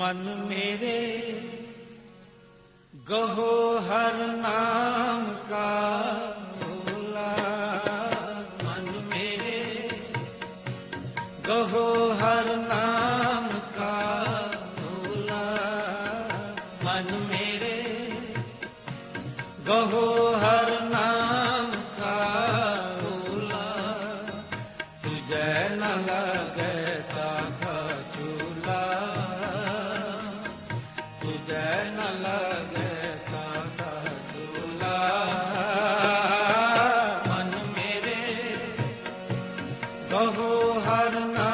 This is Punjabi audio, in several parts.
ਮਨ ਮੇਰੇ, ਗਹੋ ਹਰ ਨਾਮ ਕਾ ਭੋਲਾ। ਮਨ ਮੇਰੇ, ਗਹੋ ਹਰ ਨਾਮ ਕਾ ਭੋਲਾ। ਮਨ ਮੇਰੇ, ਗਹੋ ਹਰ ਨਾਮ ਕਹੋ ਹਰ ਨਾਮ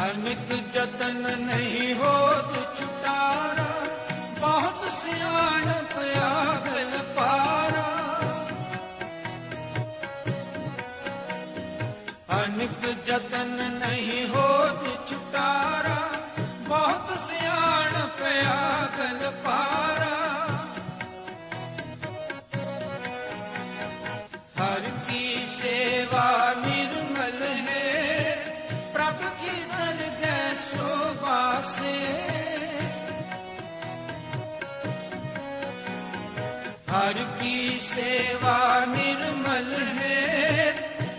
ਅਨਿਕ ਜਤਨ ਨਹੀਂ ਹੋਤ ਛੁਟਾਰਾ ਬਹੁਤ ਸਿਆਣ ਪਿਆਗਲ ਪਾਰਾ ਅਨਿਕ ਜਤਨ ਨਹੀਂ ਹੋ ਹਰ ਕੀ ਸੇਵਾ ਨਿਰਮਲ ਹੈ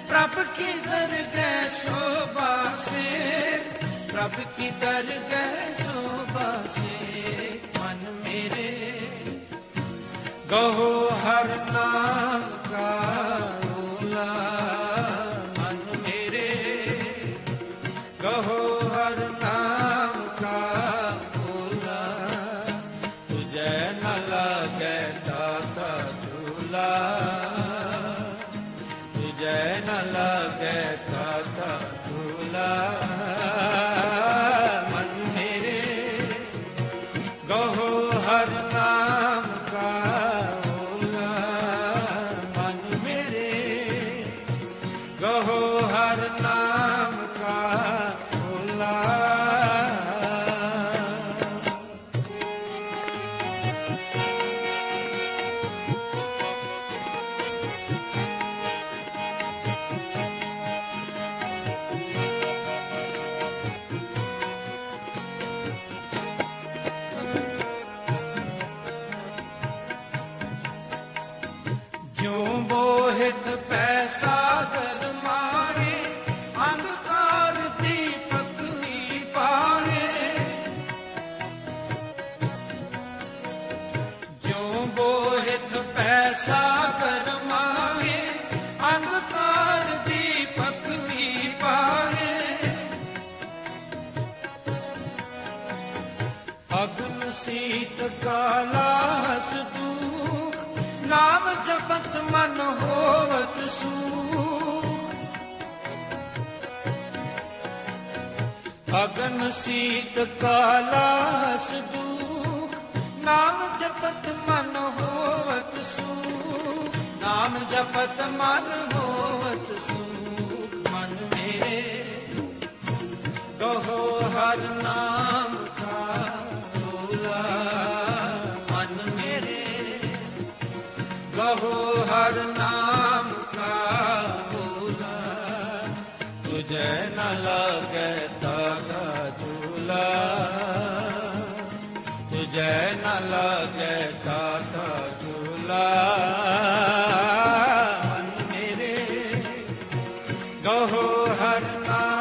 ਪ੍ਰਭ ਕੀ ਦਰਗਹਿ ਸੋਭਾ ਸੇ ਪ੍ਰਭ ਕੀ ਦਰਗਹਿ ਸੋਭਾ ਸੇ ਮਨ ਮੇਰੇ ਗਹੋ ਹਰ ਨਾਮ ਕਿਉਂ ਬੋਹਿਤ ਪੈਸਾ ਹੋਵਤ ਸੂਖ ਅਗਨ ਸੀਤ ਕਾਲਾਸ ਦੁਖ ਨਾਮ ਜਪਤ ਮਨ ਹੋਵਤ ਸੂਖ ਨਾਮ ਜਪਤ ਮਨ ਹੋਵਤ ਸੂ। ਮਨ ਮੇਰੇ, ਕਹੋ ਹਰ ਨਾਮ ਕਹੋ ਹਰ ਨਾਮ ਕਾ ਰੋਲਾ ਤੁਝੈ ਨ ਲਾਗੈ ਤਾ ਝੂਲਾ ਤੁਝੈ ਨ ਲਾਗੈ ਤਾ ਝੂਲਾ ਮਨ ਮੇਰੇ ਗਹੋ ਹਰ ਨਾਮ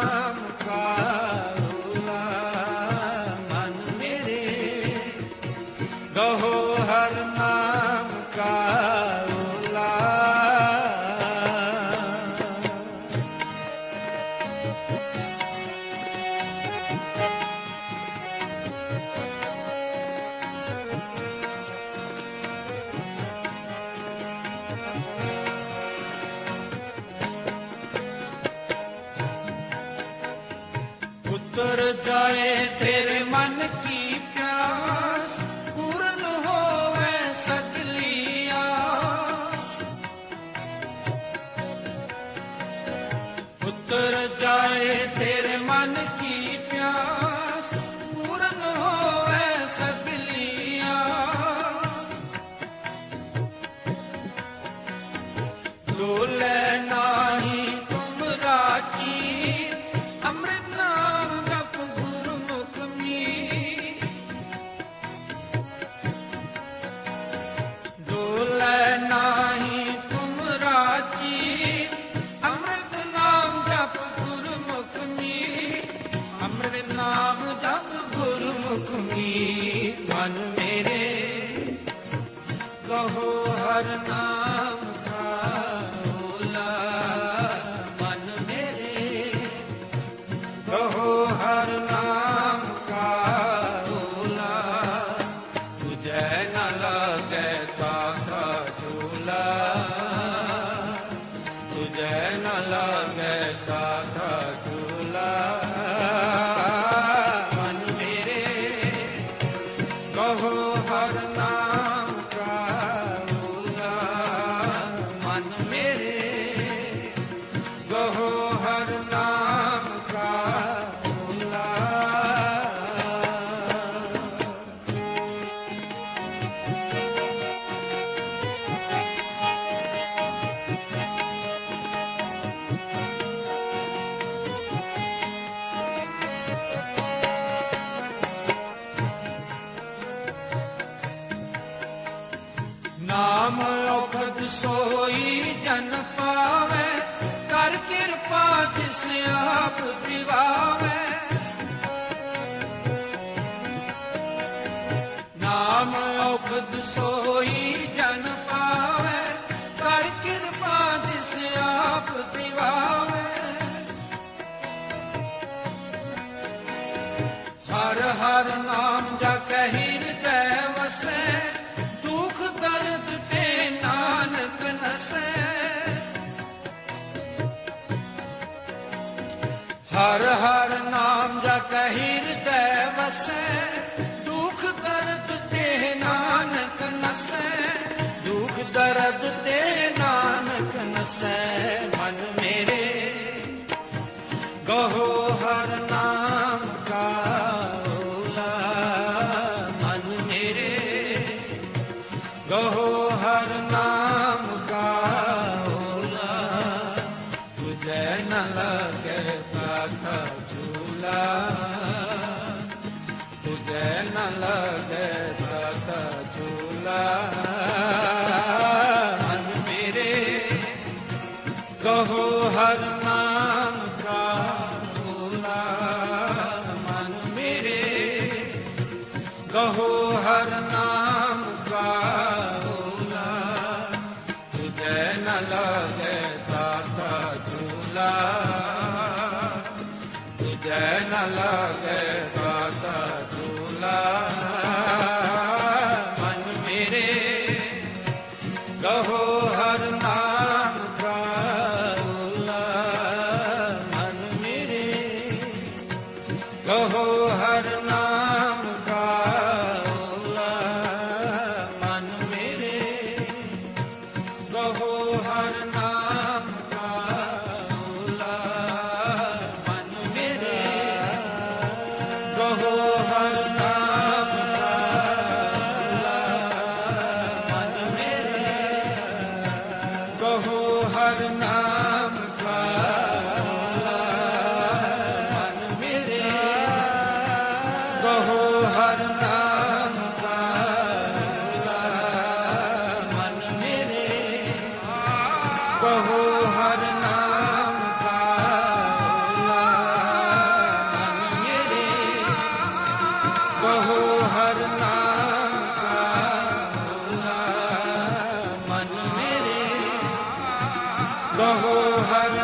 ਡੋਲੇ ਨਾਹੀ, ਤੁਮ ਰਾਚੀ ਅੰਮ੍ਰਿਤ ਨਾਮ ਜਪ ਗੁਰਮੁਖ ਮੀ ਡੋਲੇ ਨਾਹੀ, ਤੁਮ ਨਾਮ ਜਪ ਗੁਰਮੁਖ ਨਾਮ ਜਪ ਗੁਰਮੁਖ ਮਨ ਮੇਰੇ ਕਹੋ ਹਰ ਨਾਮ ਸਬਦ ਸੋਈ ਜਨ ਪਾਵੇ ਜਿਸ ਆਪ ਹਰ ਹਰ ਨਾਮ ਜਾ ਕਹੀ ਹਿਰਦੈ ਵਸੈ, ਦੁਖ ਦਰਦ ਤੇ ਨਾਨਕ ਨਸੈ। ਹਰ लगे الله ਕਹੋ ਹਰ